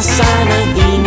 sana y